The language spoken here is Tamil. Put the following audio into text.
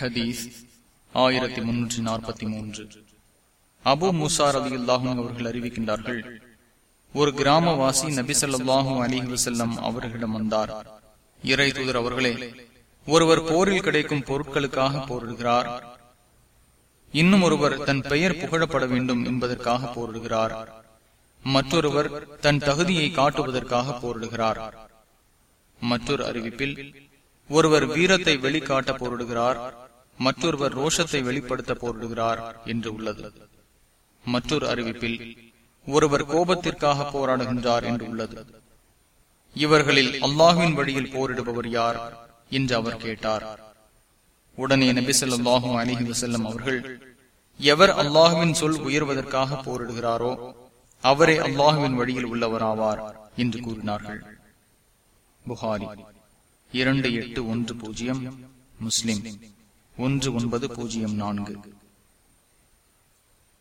ஹதீஸ் ஆயிரத்தி முன்னூற்றி நாற்பத்தி மூன்று. அபு முசார் அலி அல்லாஹும் அவர்கள் அறிவிக்கின்றார்கள் ஒரு கிராமவாசி நபி ஸல்லல்லாஹு அலிஹி வசல்லம் அவர்களிடம் வந்தார். இறை தூதர் அவர்களே ஒருவர் போரில் கிடைக்கும் பொருட்களுக்காக போரிடுகிறார். இன்னும் ஒருவர் தன் பெயர் புகழப்பட வேண்டும் என்பதற்காக போரிடுகிறார். மற்றொருவர் தன் தகுதியை காட்டுவதற்காக போரிடுகிறார். மற்றொரு அறிவிப்பில் ஒருவர் வீரத்தை வெளிக்காட்ட போரிடுகிறார். மற்றொருவர் ரோஷத்தை வெளிப்படுத்த போரிடுகிறார் என்று உள்ளது. மற்றொரு அறிவிப்பில் ஒருவர் கோபத்திற்காக போராடுகின்றார் என்று உள்ளது. இவர்களில் அல்லாஹுவின் வழியில் போரிடுபவர் யார் என்று அவர் கேட்டார். உடனே நபி சொல்லாஹும் அலிஹி வசல்லம் அவர்கள் எவர் அல்லாஹுவின் சொல் உயர்வதற்காக போரிடுகிறாரோ அவரே அல்லாஹுவின் வழியில் உள்ளவராவார் என்று கூறினார்கள். புகாரி இரண்டு எட்டு ஒன்று பூஜ்ஜியம் முஸ்லிம். ஒன்று ஒன்பது பூஜ்ஜியம் நான்கு.